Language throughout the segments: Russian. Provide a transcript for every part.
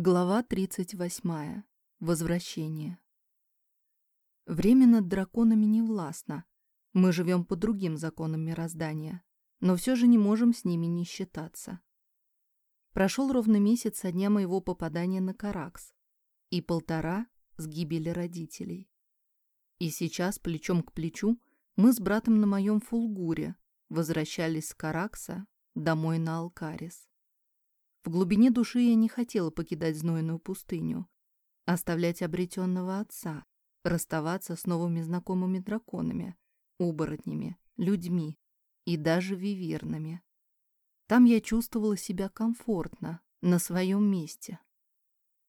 Глава 38. Возвращение. Время над драконами не властно. Мы живем по другим законам мироздания, но все же не можем с ними не считаться. Прошел ровно месяц со дня моего попадания на Каракс и полтора с гибели родителей. И сейчас, плечом к плечу, мы с братом на моем фулгуре возвращались с Каракса домой на Алкарис. В глубине души я не хотела покидать знойную пустыню, оставлять обретенного отца, расставаться с новыми знакомыми драконами, оборотнями, людьми и даже вивернами. Там я чувствовала себя комфортно, на своем месте.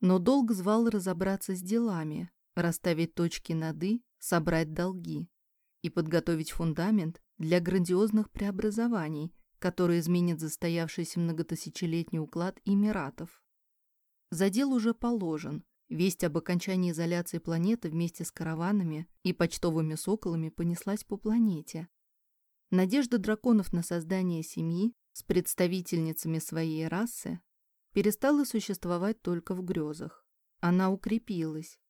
Но долг звал разобраться с делами, расставить точки над «и», собрать долги и подготовить фундамент для грандиозных преобразований, который изменит застоявшийся многотысячелетний уклад Эмиратов. Задел уже положен. Весть об окончании изоляции планеты вместе с караванами и почтовыми соколами понеслась по планете. Надежда драконов на создание семьи с представительницами своей расы перестала существовать только в грезах. Она укрепилась.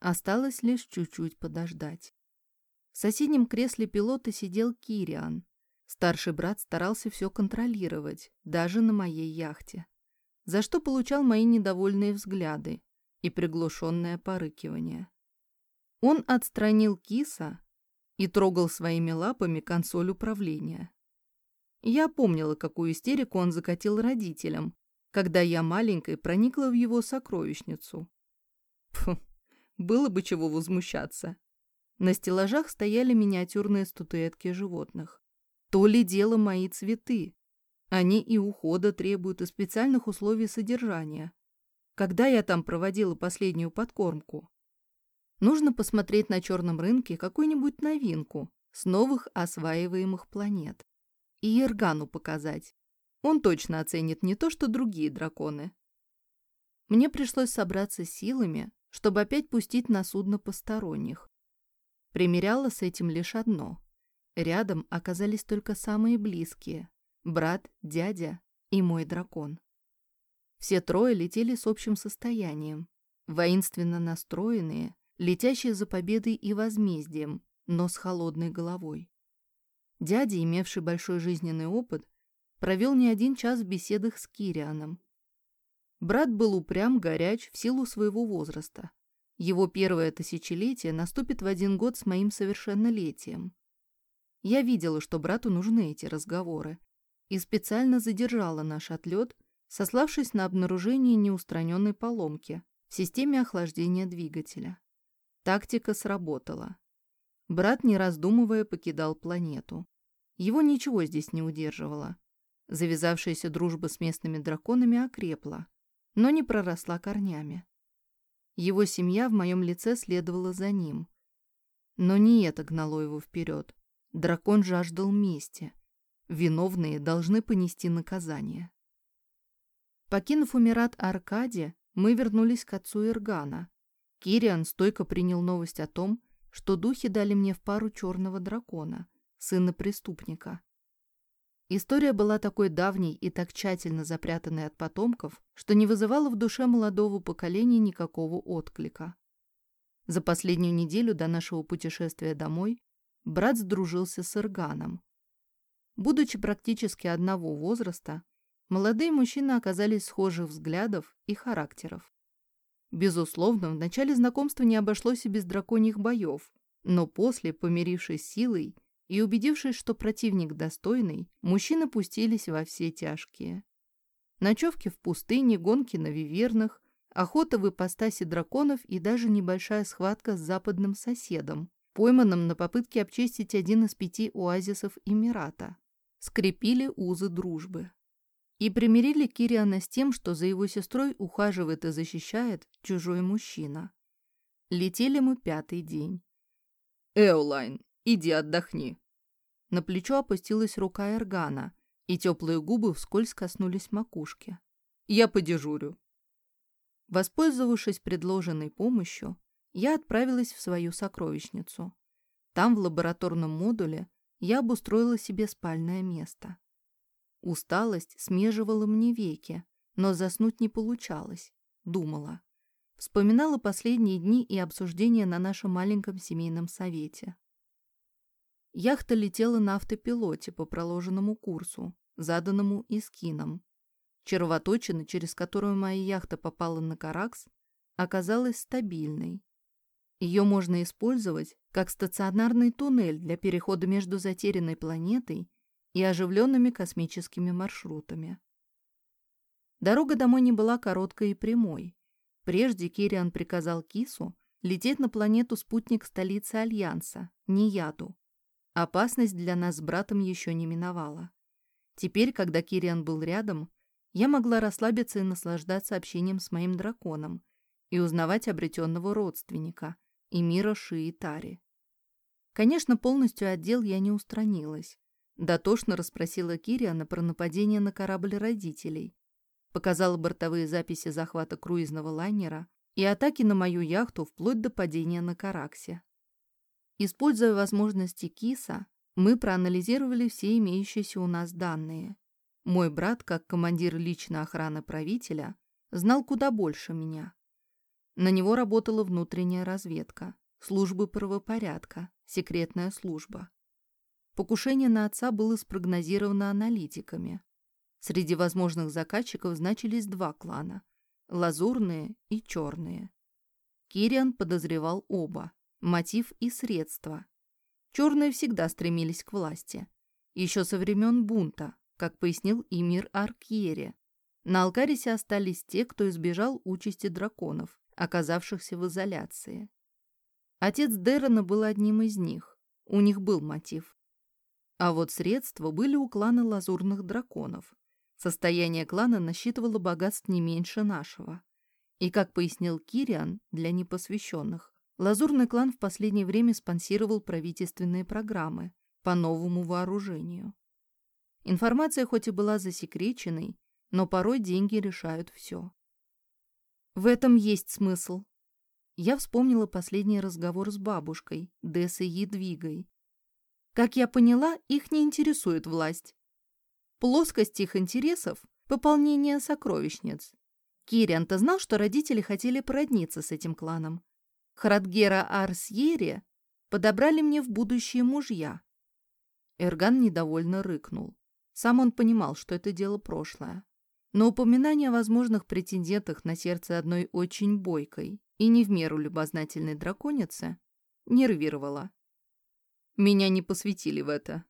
Осталось лишь чуть-чуть подождать. В соседнем кресле пилота сидел Кириан, Старший брат старался все контролировать, даже на моей яхте, за что получал мои недовольные взгляды и приглушенное порыкивание. Он отстранил киса и трогал своими лапами консоль управления. Я помнила, какую истерику он закатил родителям, когда я маленькой проникла в его сокровищницу. Фу, было бы чего возмущаться. На стеллажах стояли миниатюрные статуэтки животных. То ли дело мои цветы. Они и ухода требуют, и специальных условий содержания. Когда я там проводила последнюю подкормку? Нужно посмотреть на черном рынке какую-нибудь новинку с новых осваиваемых планет. И Иргану показать. Он точно оценит не то, что другие драконы. Мне пришлось собраться силами, чтобы опять пустить на судно посторонних. Примеряла с этим лишь одно. Рядом оказались только самые близкие – брат, дядя и мой дракон. Все трое летели с общим состоянием, воинственно настроенные, летящие за победой и возмездием, но с холодной головой. Дядя, имевший большой жизненный опыт, провел не один час в беседах с Кирианом. Брат был упрям, горяч в силу своего возраста. Его первое тысячелетие наступит в один год с моим совершеннолетием. Я видела, что брату нужны эти разговоры, и специально задержала наш отлет, сославшись на обнаружение неустраненной поломки в системе охлаждения двигателя. Тактика сработала. Брат, не раздумывая, покидал планету. Его ничего здесь не удерживало. Завязавшаяся дружба с местными драконами окрепла, но не проросла корнями. Его семья в моем лице следовала за ним. Но не это гнало его вперед. Дракон жаждал мести. Виновные должны понести наказание. Покинув Умират Аркади, мы вернулись к отцу Иргана. Кириан стойко принял новость о том, что духи дали мне в пару черного дракона, сына преступника. История была такой давней и так тщательно запрятанной от потомков, что не вызывала в душе молодого поколения никакого отклика. За последнюю неделю до нашего путешествия домой брат сдружился с Ирганом. Будучи практически одного возраста, молодые мужчины оказались схожих взглядов и характеров. Безусловно, в начале знакомства не обошлось и без драконьих боев, но после, помирившись силой и убедившись, что противник достойный, мужчины пустились во все тяжкие. Ночевки в пустыне, гонки на вивернах, охота в ипостаси драконов и даже небольшая схватка с западным соседом, пойманном на попытке обчистить один из пяти оазисов Эмирата, скрепили узы дружбы. И примирили Кириана с тем, что за его сестрой ухаживает и защищает чужой мужчина. Летели мы пятый день. «Эолайн, иди отдохни!» На плечо опустилась рука Эргана, и теплые губы вскользь коснулись макушки. «Я подежурю». Воспользовавшись предложенной помощью, я отправилась в свою сокровищницу. Там, в лабораторном модуле, я обустроила себе спальное место. Усталость смеживала мне веки, но заснуть не получалось. думала. Вспоминала последние дни и обсуждения на нашем маленьком семейном совете. Яхта летела на автопилоте по проложенному курсу, заданному Искином. Червоточина, через которую моя яхта попала на Каракс, оказалась стабильной. Ее можно использовать как стационарный туннель для перехода между затерянной планетой и оживленными космическими маршрутами. Дорога домой не была короткой и прямой. Прежде Кириан приказал Кису лететь на планету-спутник столицы Альянса, Нияду. Опасность для нас с братом еще не миновала. Теперь, когда Кириан был рядом, я могла расслабиться и наслаждаться общением с моим драконом и узнавать обретенного родственника, Эмира Шиитари. Конечно, полностью отдел я не устранилась. Дотошно расспросила Кириана про нападение на корабль родителей, показала бортовые записи захвата круизного лайнера и атаки на мою яхту вплоть до падения на Караксе. Используя возможности КИСа, мы проанализировали все имеющиеся у нас данные. Мой брат, как командир личной охраны правителя, знал куда больше меня. На него работала внутренняя разведка, службы правопорядка, секретная служба. Покушение на отца было спрогнозировано аналитиками. Среди возможных заказчиков значились два клана – лазурные и черные. Кириан подозревал оба – мотив и средства. Черные всегда стремились к власти. Еще со времен бунта, как пояснил Имир Аркьере. На Алкарисе остались те, кто избежал участи драконов, оказавшихся в изоляции. Отец Дерона был одним из них. У них был мотив. А вот средства были у клана лазурных драконов. Состояние клана насчитывало богатств не меньше нашего. И, как пояснил Кириан, для непосвященных, лазурный клан в последнее время спонсировал правительственные программы по новому вооружению. Информация хоть и была засекреченной, но порой деньги решают все. В этом есть смысл. Я вспомнила последний разговор с бабушкой, Десой Едвигой. Как я поняла, их не интересует власть. Плоскость их интересов – пополнение сокровищниц. Кириан, то знал, что родители хотели породниться с этим кланом. Храдгера Арсьере подобрали мне в будущее мужья. Эрган недовольно рыкнул. Сам он понимал, что это дело прошлое. Но упоминание о возможных претендентах на сердце одной очень бойкой и не в меру любознательной драконицы нервировало. Меня не посвятили в это.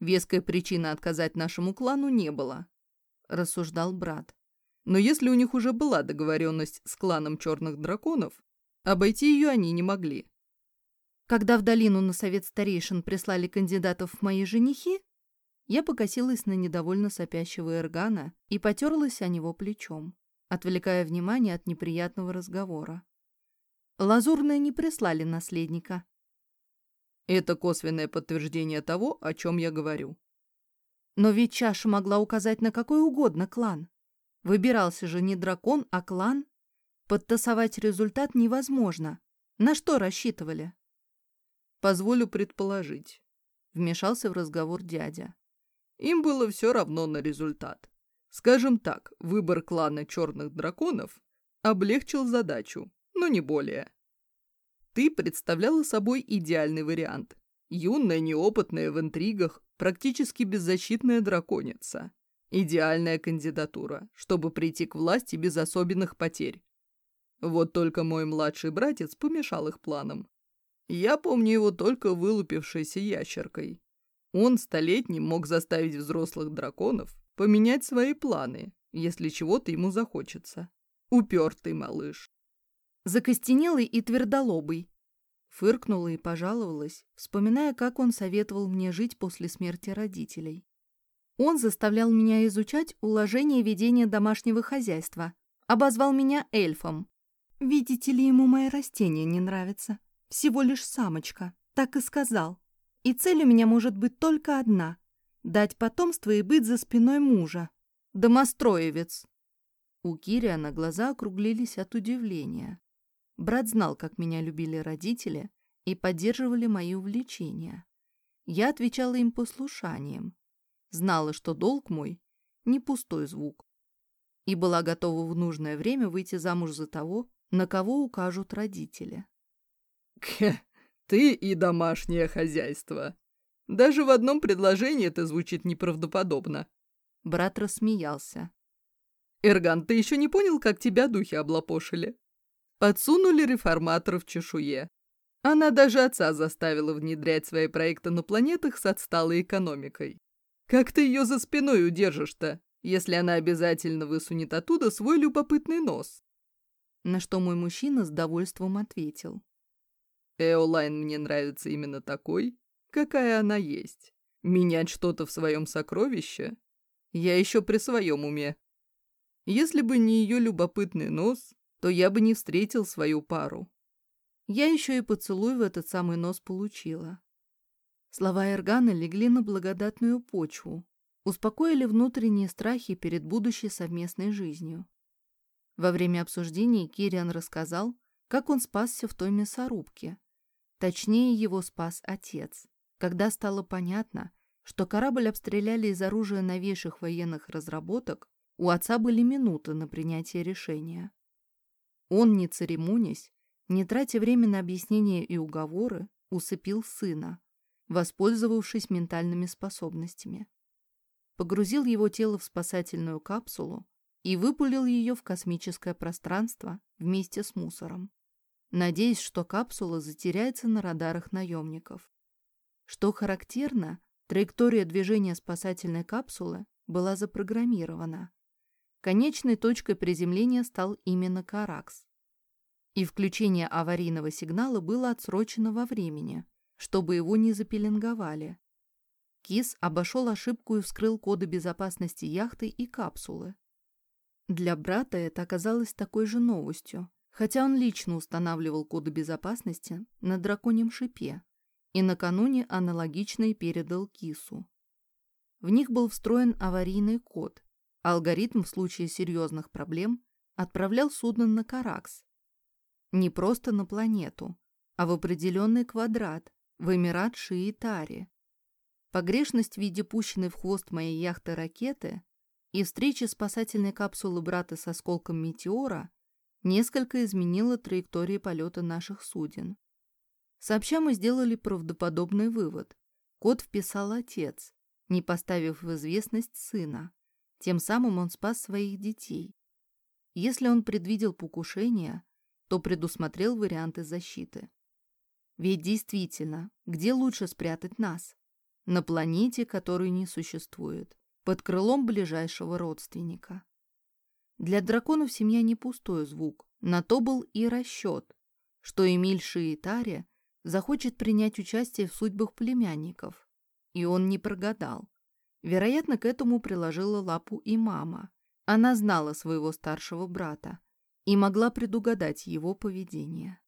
Веская причина отказать нашему клану не было, рассуждал брат. Но если у них уже была договоренность с кланом черных драконов, обойти ее они не могли. Когда в долину на совет старейшин прислали кандидатов в мои женихи, я покосилась на недовольно сопящего Эргана и потерлась о него плечом, отвлекая внимание от неприятного разговора. Лазурные не прислали наследника, это косвенное подтверждение того, о чем я говорю. Но ведь чаша могла указать на какой угодно клан. Выбирался же не дракон, а клан. Подтасовать результат невозможно. На что рассчитывали? Позволю предположить. Вмешался в разговор дядя. Им было все равно на результат. Скажем так, выбор клана черных драконов облегчил задачу, но не более. Ты представляла собой идеальный вариант. Юная, неопытная в интригах, практически беззащитная драконица. Идеальная кандидатура, чтобы прийти к власти без особенных потерь. Вот только мой младший братец помешал их планам. Я помню его только вылупившейся ящеркой. Он столетним мог заставить взрослых драконов поменять свои планы, если чего-то ему захочется. Упертый малыш закостенелый и твердолобый. Фыркнула и пожаловалась, вспоминая, как он советовал мне жить после смерти родителей. Он заставлял меня изучать уложение ведения домашнего хозяйства, обозвал меня эльфом. Видите ли, ему мои растения не нравятся. Всего лишь самочка, так и сказал. И цель у меня может быть только одна — дать потомство и быть за спиной мужа. Домостроевец. У Кириана глаза округлились от удивления. Брат знал, как меня любили родители и поддерживали мои увлечения. Я отвечала им послушанием. Знала, что долг мой — не пустой звук. и была готова в нужное время выйти замуж за того, на кого укажут родители. Кхе, ты и домашнее хозяйство. Даже в одном предложении это звучит неправдоподобно. Брат рассмеялся. Эрган, ты еще не понял, как тебя духи облапошили? Подсунули реформаторов в чешуе. Она даже отца заставила внедрять свои проекты на планетах с отсталой экономикой. Как ты ее за спиной удержишь-то, если она обязательно высунет оттуда свой любопытный нос? На что мой мужчина с довольством ответил. Эолайн мне нравится именно такой, какая она есть. Менять что-то в своем сокровище? Я еще при своем уме. Если бы не ее любопытный нос, то я бы не встретил свою пару. Я еще и поцелуй в этот самый нос получила. Слова Эргана легли на благодатную почву, успокоили внутренние страхи перед будущей совместной жизнью. Во время обсуждений Кириан рассказал, как он спасся в той мясорубке. Точнее, его спас отец, когда стало понятно, что корабль обстреляли из оружия новейших военных разработок, у отца были минуты на принятие решения. Он, не церемонясь, не тратя время на объяснения и уговоры, усыпил сына, воспользовавшись ментальными способностями. Погрузил его тело в спасательную капсулу и выпулил ее в космическое пространство вместе с мусором, надеясь, что капсула затеряется на радарах наемников. Что характерно, траектория движения спасательной капсулы была запрограммирована. Конечной точкой приземления стал именно Каракс и включение аварийного сигнала было отсрочено во времени, чтобы его не запеленговали. Кис обошел ошибку и вскрыл коды безопасности яхты и капсулы. Для брата это оказалось такой же новостью, хотя он лично устанавливал коды безопасности на драконьем шипе и накануне аналогичные передал Кису. В них был встроен аварийный код, алгоритм в случае серьезных проблем отправлял судно на Каракс, не просто на планету, а в определенный квадрат, в Эмират Шиитари. Погрешность в виде пущенной в хвост моей яхты ракеты и встреча спасательной капсулы брата с осколком метеора несколько изменила траектории полета наших суден. Сообща мы сделали правдоподобный вывод. Код вписал отец, не поставив в известность сына. Тем самым он спас своих детей. Если он предвидел покушение, то предусмотрел варианты защиты. Ведь действительно, где лучше спрятать нас? На планете, которой не существует, под крылом ближайшего родственника. Для драконов семья не пустой звук, на то был и расчет, что Эмиль Шиитари захочет принять участие в судьбах племянников. И он не прогадал. Вероятно, к этому приложила лапу и мама. Она знала своего старшего брата и могла предугадать его поведение.